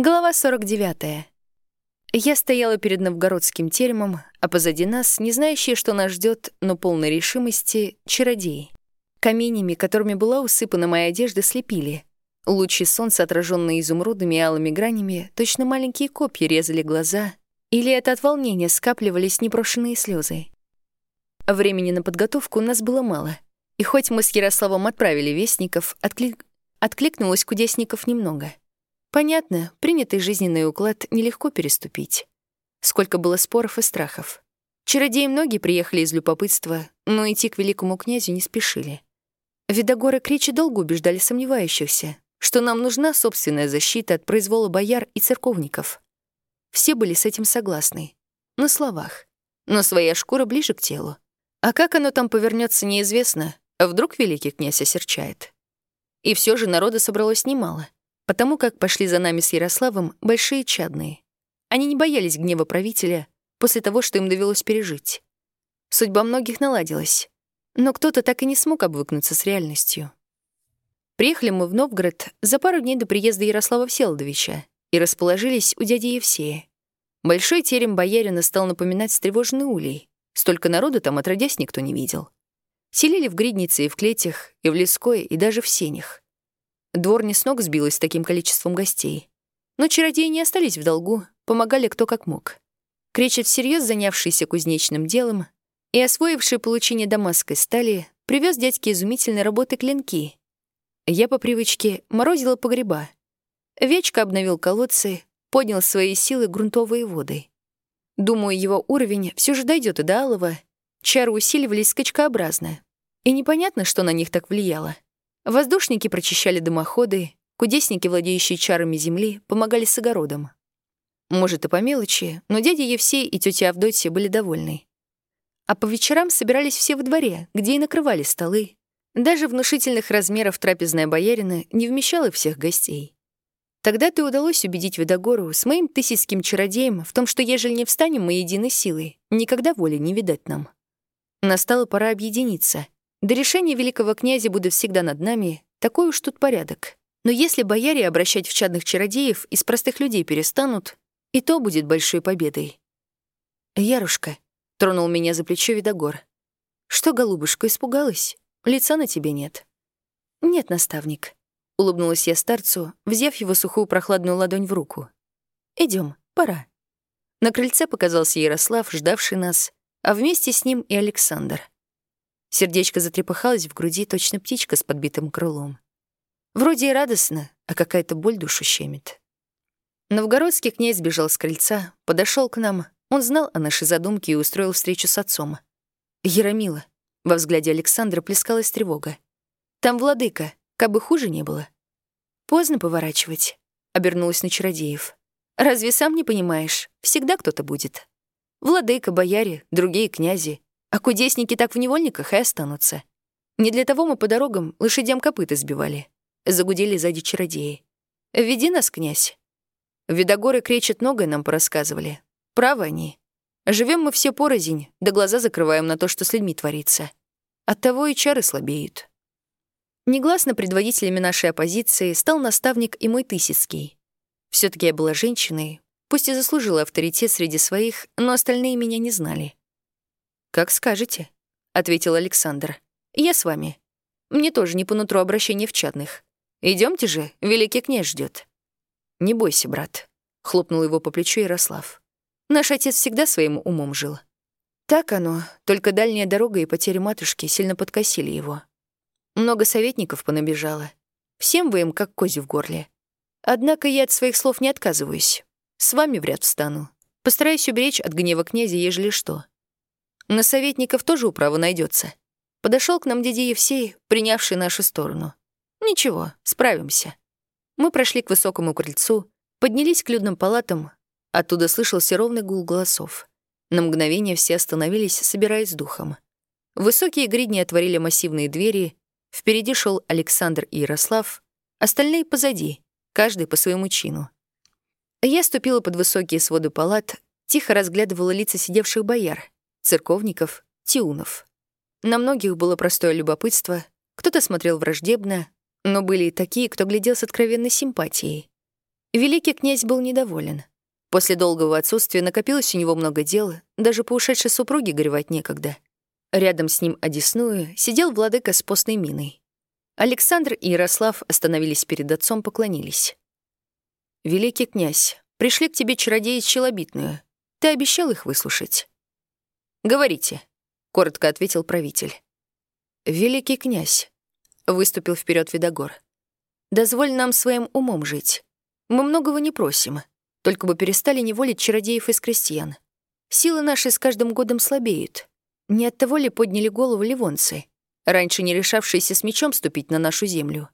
Глава 49. Я стояла перед новгородским теремом, а позади нас, не знающие, что нас ждет, но полной решимости, чародеи. Каменями, которыми была усыпана моя одежда, слепили. Лучи солнца, отраженные изумрудными и алыми гранями, точно маленькие копья резали глаза, или это от волнения скапливались непрошенные слезы. Времени на подготовку у нас было мало, и хоть мы с Ярославом отправили вестников, отклик... откликнулось кудесников немного — Понятно, принятый жизненный уклад нелегко переступить. Сколько было споров и страхов. Чародеи многие приехали из любопытства, но идти к великому князю не спешили. Видогоры Кричи долго убеждали сомневающихся, что нам нужна собственная защита от произвола бояр и церковников. Все были с этим согласны. На словах. Но своя шкура ближе к телу. А как оно там повернется, неизвестно. А вдруг великий князь осерчает. И все же народа собралось немало — потому как пошли за нами с Ярославом большие чадные. Они не боялись гнева правителя после того, что им довелось пережить. Судьба многих наладилась, но кто-то так и не смог обвыкнуться с реальностью. Приехали мы в Новгород за пару дней до приезда Ярослава Всеволодовича и расположились у дяди Евсея. Большой терем боярина стал напоминать встревоженный улей. Столько народу там отродясь никто не видел. Селили в гриднице и в клетях, и в леское, и даже в сенях. Двор не с ног сбилась с таким количеством гостей. Но чародеи не остались в долгу, помогали кто как мог. Кречет всерьез занявшийся кузнечным делом и освоивший получение дамасской стали, привез дядьке изумительной работы клинки. Я по привычке морозила погреба. Вечка обновил колодцы, поднял свои силы грунтовые воды. Думаю, его уровень все же дойдет и до алого. Чары усиливались скачкообразно. И непонятно, что на них так влияло. Воздушники прочищали дымоходы, кудесники, владеющие чарами земли, помогали с огородом. Может, и по мелочи, но дядя Евсей и тетя Авдотья были довольны. А по вечерам собирались все во дворе, где и накрывали столы. Даже внушительных размеров трапезная боярина не вмещала всех гостей. Тогда-то удалось убедить Видогору с моим тысячским чародеем в том, что ежели не встанем мы единой силой, никогда воли не видать нам. Настала пора объединиться — до решения великого князя будет всегда над нами, такой уж тут порядок. Но если бояре обращать в чадных чародеев из простых людей перестанут, и то будет большой победой. «Ярушка», — тронул меня за плечо Видогор. «Что, голубушка, испугалась? Лица на тебе нет». «Нет, наставник», — улыбнулась я старцу, взяв его сухую прохладную ладонь в руку. Идем, пора». На крыльце показался Ярослав, ждавший нас, а вместе с ним и Александр. Сердечко затрепыхалось в груди, точно птичка с подбитым крылом. Вроде и радостно, а какая-то боль душу щемит. Новгородский князь бежал с крыльца, подошел к нам. Он знал о нашей задумке и устроил встречу с отцом. «Яромила», — во взгляде Александра плескалась тревога. «Там владыка, как бы хуже не было». «Поздно поворачивать», — обернулась на чародеев. «Разве сам не понимаешь? Всегда кто-то будет. Владыка, бояре, другие князи, а кудесники так в невольниках и останутся. Не для того мы по дорогам лошадям копыта сбивали. Загудели сзади чародеи. «Веди нас, князь». Видогоры кречет многое нам порассказывали. Правы они. Живем мы все порознь, да глаза закрываем на то, что с людьми творится. Оттого и чары слабеют. Негласно предводителями нашей оппозиции стал наставник и мой Тысяцкий. все таки я была женщиной, пусть и заслужила авторитет среди своих, но остальные меня не знали. «Как скажете», — ответил Александр. «Я с вами. Мне тоже не по нутру обращения в чадных. Идемте же, великий князь ждет. «Не бойся, брат», — хлопнул его по плечу Ярослав. «Наш отец всегда своим умом жил. Так оно, только дальняя дорога и потери матушки сильно подкосили его. Много советников понабежало. Всем вы им как кози в горле. Однако я от своих слов не отказываюсь. С вами в ряд встану. Постараюсь уберечь от гнева князя, ежели что. На советников тоже управа найдется. Подошел к нам дядя Евсей, принявший нашу сторону. Ничего, справимся. Мы прошли к высокому крыльцу, поднялись к людным палатам. Оттуда слышался ровный гул голосов. На мгновение все остановились, собираясь с духом. Высокие гридни отворили массивные двери. Впереди шел Александр и Ярослав, остальные позади, каждый по своему чину. Я ступила под высокие своды палат, тихо разглядывала лица сидевших бояр — церковников, тиунов. На многих было простое любопытство, кто-то смотрел враждебно, но были и такие, кто глядел с откровенной симпатией. Великий князь был недоволен. После долгого отсутствия накопилось у него много дел, даже по ушедшей супруге горевать некогда. Рядом с ним, одесную, сидел владыка с постной миной. Александр и Ярослав остановились перед отцом, поклонились. «Великий князь, пришли к тебе чародеи челобитную. Ты обещал их выслушать?» «Говорите», — коротко ответил правитель. «Великий князь», — выступил вперед Видогор, — «дозволь нам своим умом жить. Мы многого не просим, только бы перестали неволить чародеев из крестьян. Силы наши с каждым годом слабеют. Не от того ли подняли голову ливонцы, раньше не решавшиеся с мечом ступить на нашу землю?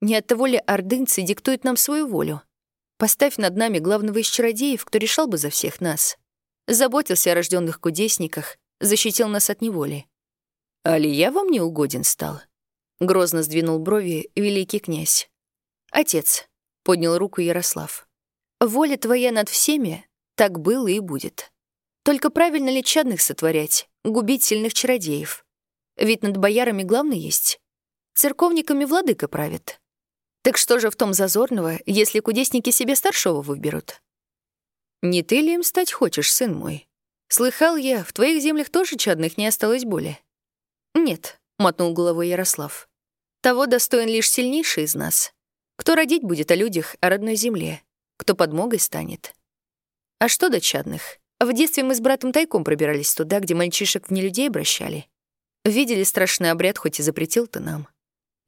Не от того ли ордынцы диктуют нам свою волю? Поставь над нами главного из чародеев, кто решал бы за всех нас. Заботился о рожденных кудесниках, защитил нас от неволи. Али я вам не угоден стал? Грозно сдвинул брови великий князь. Отец, поднял руку Ярослав. Воля твоя над всеми, так было и будет. Только правильно ли чадных сотворять, губить сильных чародеев? Ведь над боярами главный есть. Церковниками владыка правит. Так что же в том зазорного, если кудесники себе старшего выберут? Не ты ли им стать хочешь, сын мой? Слыхал я, в твоих землях тоже чадных не осталось более. Нет, — мотнул головой Ярослав. Того достоин лишь сильнейший из нас. Кто родить будет о людях, о родной земле, кто подмогой станет. А что до чадных? В детстве мы с братом тайком пробирались туда, где мальчишек в нелюдей обращали. Видели страшный обряд, хоть и запретил ты нам.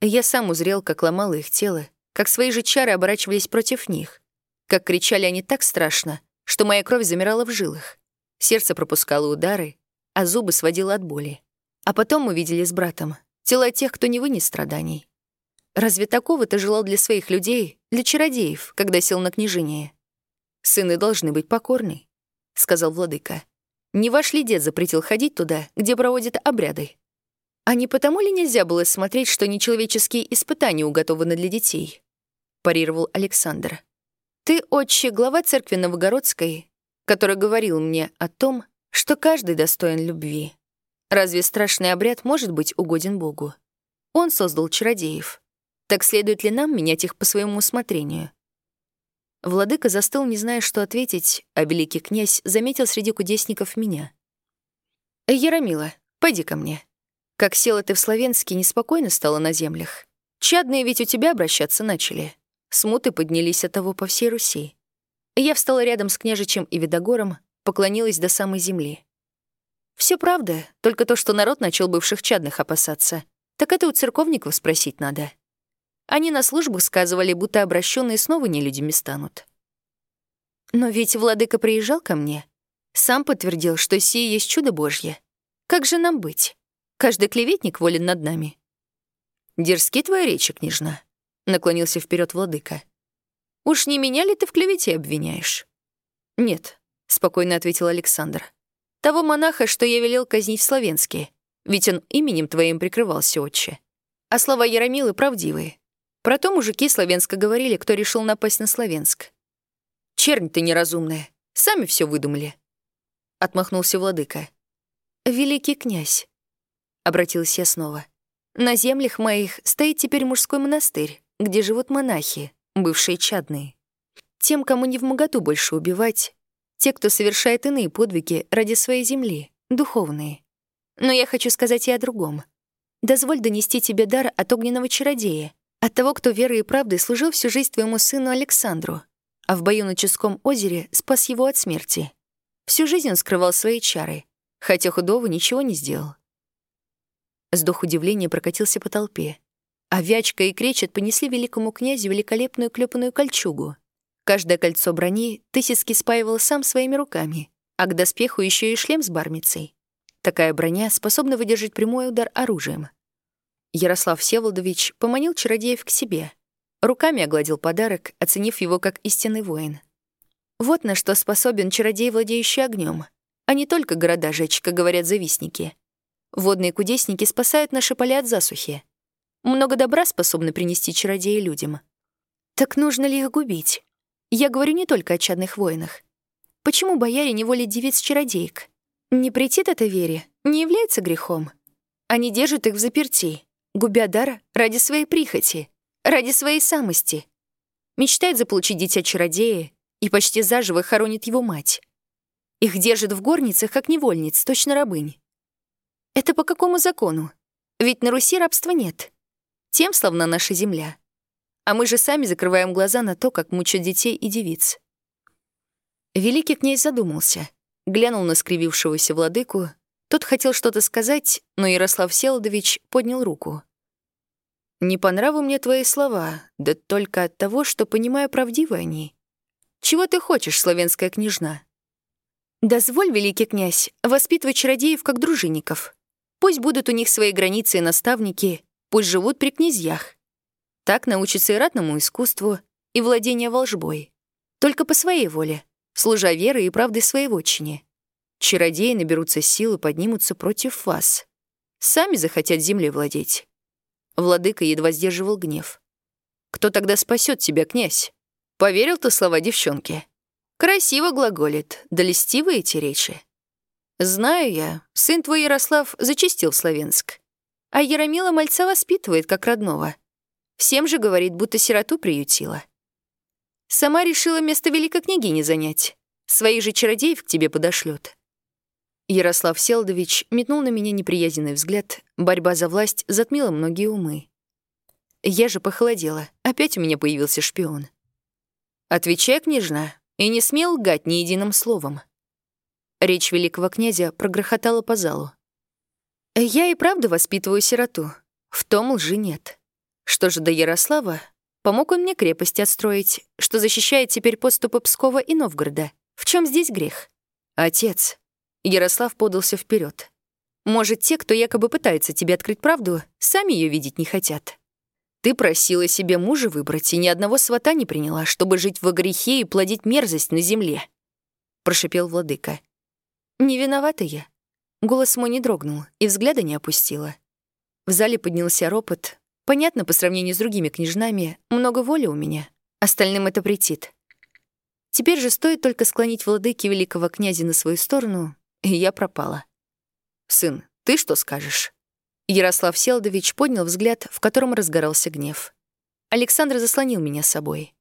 Я сам узрел, как ломало их тело, как свои же чары оборачивались против них, как кричали они так страшно, что моя кровь замирала в жилах, сердце пропускало удары, а зубы сводило от боли. А потом мы видели с братом тела тех, кто не вынес страданий. Разве такого ты желал для своих людей, для чародеев, когда сел на княжение? Сыны должны быть покорны. — сказал владыка. «Не ваш ли дед запретил ходить туда, где проводят обряды? А не потому ли нельзя было смотреть, что нечеловеческие испытания уготованы для детей?» — парировал Александр. «Ты, отче, глава церкви Новогородской, который говорил мне о том, что каждый достоин любви. Разве страшный обряд может быть угоден Богу? Он создал чародеев. Так следует ли нам менять их по своему усмотрению? Владыка застыл, не зная, что ответить, а великий князь заметил среди кудесников меня. «Яромила, пойди ко мне. Как села ты в Словенске, неспокойно стало на землях. Чадные ведь у тебя обращаться начали. Смуты поднялись от того по всей Руси. Я встала рядом с княжичем и Видогором, поклонилась до самой земли. Все правда, только то, что народ начал бывших чадных опасаться. Так это у церковников спросить надо. Они на службах сказывали, будто обращенные снова не людьми станут. Но ведь владыка приезжал ко мне. Сам подтвердил, что сие есть чудо Божье. Как же нам быть? Каждый клеветник волен над нами. «Дерзки твои речи, княжна», — наклонился вперед владыка. «Уж не меня ли ты в клевете обвиняешь?» «Нет», — спокойно ответил Александр. «Того монаха, что я велел казнить в Словенске, ведь он именем твоим прикрывался, отче. А слова Яромилы правдивые. Про то мужики Словенска говорили, кто решил напасть на Словенск. «Чернь ты неразумная, сами все выдумали», — отмахнулся владыка. «Великий князь», — обратилась я снова, — «на землях моих стоит теперь мужской монастырь, где живут монахи, бывшие чадные. Тем, кому не в моготу больше убивать, те, кто совершает иные подвиги ради своей земли, духовные. Но я хочу сказать и о другом. Дозволь донести тебе дар от огненного чародея, от того, кто верой и правдой служил всю жизнь твоему сыну Александру, а в бою на Ческом озере спас его от смерти. Всю жизнь он скрывал свои чары, хотя худого ничего не сделал. Сдох удивления прокатился по толпе. А и Кречет понесли великому князю великолепную клепанную кольчугу. Каждое кольцо брони Тысяцкий спаивал сам своими руками, а к доспеху еще и шлем с бармицей. Такая броня способна выдержать прямой удар оружием — Ярослав Всеволодович поманил чародеев к себе. Руками огладил подарок, оценив его как истинный воин. Вот на что способен чародей, владеющий огнем, а не только города жечь, как говорят завистники. Водные кудесники спасают наши поля от засухи. Много добра способны принести чародеи людям. Так нужно ли их губить? Я говорю не только о чадных воинах. Почему бояре не волят девиц-чародеек? Не претит это вере, не является грехом. Они держат их в заперти, губя дар ради своей прихоти, ради своей самости. мечтает заполучить дитя чародея и почти заживо хоронит его мать. Их держат в горницах, как невольниц, точно рабынь. Это по какому закону? Ведь на Руси рабства нет. Тем славна наша земля. А мы же сами закрываем глаза на то, как мучат детей и девиц. Великий князь задумался, глянул на скривившегося владыку. Тот хотел что-то сказать, но Ярослав Селдович поднял руку. «Не по нраву мне твои слова, да только от того, что понимаю, правдивы они. Чего ты хочешь, славянская княжна?» «Дозволь, великий князь, воспитывать чародеев как дружинников. Пусть будут у них свои границы и наставники, пусть живут при князьях. Так научатся и ратному искусству, и владению волжбой. Только по своей воле, служа верой и правдой своей вотчине. Чародеи наберутся сил и поднимутся против вас. Сами захотят землей владеть. Владыка едва сдерживал гнев. «Кто тогда спасет тебя, князь? Поверил ты слова девчонки? Красиво глаголит, да льстивы эти речи. Знаю я, сын твой Ярослав зачистил Славянск, а Яромила мальца воспитывает как родного. Всем же говорит, будто сироту приютила. Сама решила место великой княгини занять. Своих же чародеев к тебе подошлет. Ярослав Селдович метнул на меня неприязненный взгляд. Борьба за власть затмила многие умы. Я же похолодела. Опять у меня появился шпион. «Отвечай, княжна, и не смел лгать ни единым словом». Речь великого князя прогрохотала по залу. «Я и правда воспитываю сироту. В том лжи нет. Что же до Ярослава, помог он мне крепости отстроить, что защищает теперь подступы Пскова и Новгорода. В чем здесь грех? Отец, Ярослав подался вперед. «Может, те, кто якобы пытается тебе открыть правду, сами ее видеть не хотят. Ты просила себе мужа выбрать и ни одного свата не приняла, чтобы жить во грехе и плодить мерзость на земле», — прошипел владыка. «Не виновата я». Голос мой не дрогнул и взгляда не опустила. В зале поднялся ропот. Понятно, по сравнению с другими княжнами, много воли у меня. Остальным это претит. Теперь же стоит только склонить владыки великого князя на свою сторону, и я пропала. «Сын, ты что скажешь?» Ярослав Селдович поднял взгляд, в котором разгорался гнев. Александр заслонил меня собой.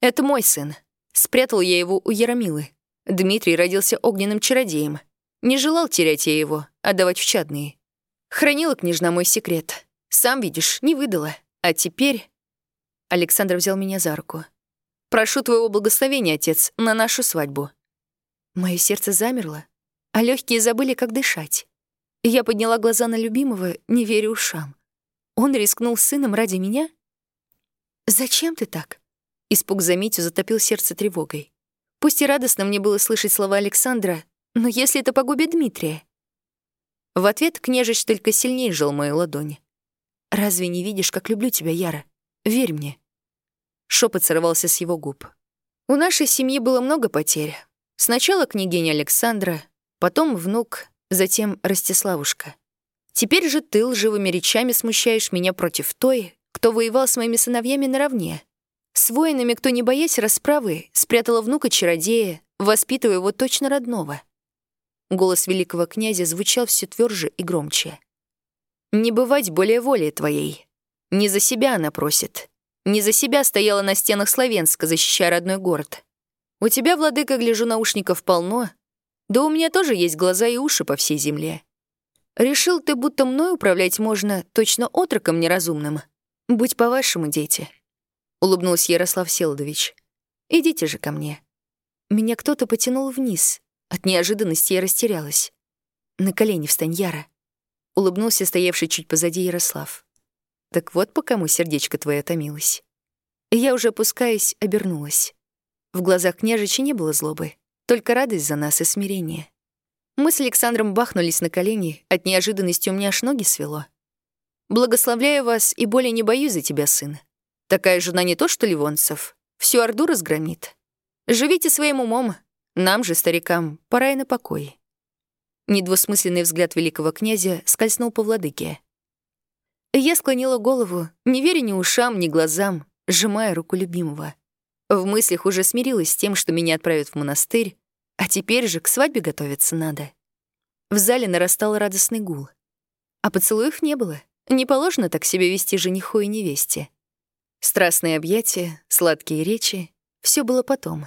«Это мой сын. Спрятал я его у Яромилы. Дмитрий родился огненным чародеем. Не желал терять я его, отдавать в чадные. Хранила княжна мой секрет. Сам видишь, не выдала. А теперь...» Александр взял меня за руку. «Прошу твоего благословения, отец, на нашу свадьбу». Мое сердце замерло, а легкие забыли, как дышать. Я подняла глаза на любимого, не веря ушам. Он рискнул сыном ради меня? «Зачем ты так?» Испуг за Митю затопил сердце тревогой. Пусть и радостно мне было слышать слова Александра, но если это погубит Дмитрия? В ответ княжич только сильнее сжал мою ладонь. «Разве не видишь, как люблю тебя, Яра? Верь мне». Шепот сорвался с его губ. У нашей семьи было много потерь. Сначала княгиня Александра, потом внук, затем Ростиславушка. Теперь же ты лживыми речами смущаешь меня против той, кто воевал с моими сыновьями наравне. С воинами, кто, не боясь расправы, спрятала внука-чародея, воспитывая его точно родного. Голос великого князя звучал все тверже и громче. «Не бывать более воли твоей. Не за себя она просит. Не за себя стояла на стенах Словенска, защищая родной город. У тебя, владыка, гляжу, наушников полно, да у меня тоже есть глаза и уши по всей земле. Решил ты, будто мной управлять можно точно отроком неразумным. Будь по-вашему, дети. Улыбнулся Ярослав Селдович. Идите же ко мне. Меня кто-то потянул вниз. От неожиданности я растерялась. На колени встань, Яра. Улыбнулся стоявший чуть позади Ярослав. Так вот по кому сердечко твое томилось. Я уже опускаясь, обернулась. В глазах княжича не было злобы. Только радость за нас и смирение. Мы с Александром бахнулись на колени, от неожиданности у меня аж ноги свело. «Благословляю вас и более не боюсь за тебя, сын. Такая жена не то что Ливонцев, всю Орду разгромит. Живите своим умом, нам же, старикам, пора и на покой». Недвусмысленный взгляд великого князя скользнул по владыке. Я склонила голову, не веря ни ушам, ни глазам, сжимая руку любимого. В мыслях уже смирилась с тем, что меня отправят в монастырь, а теперь же к свадьбе готовиться надо. В зале нарастал радостный гул. А поцелуев не было. Не положено так себя вести жениху и невесте. Страстные объятия, сладкие речи — все было потом.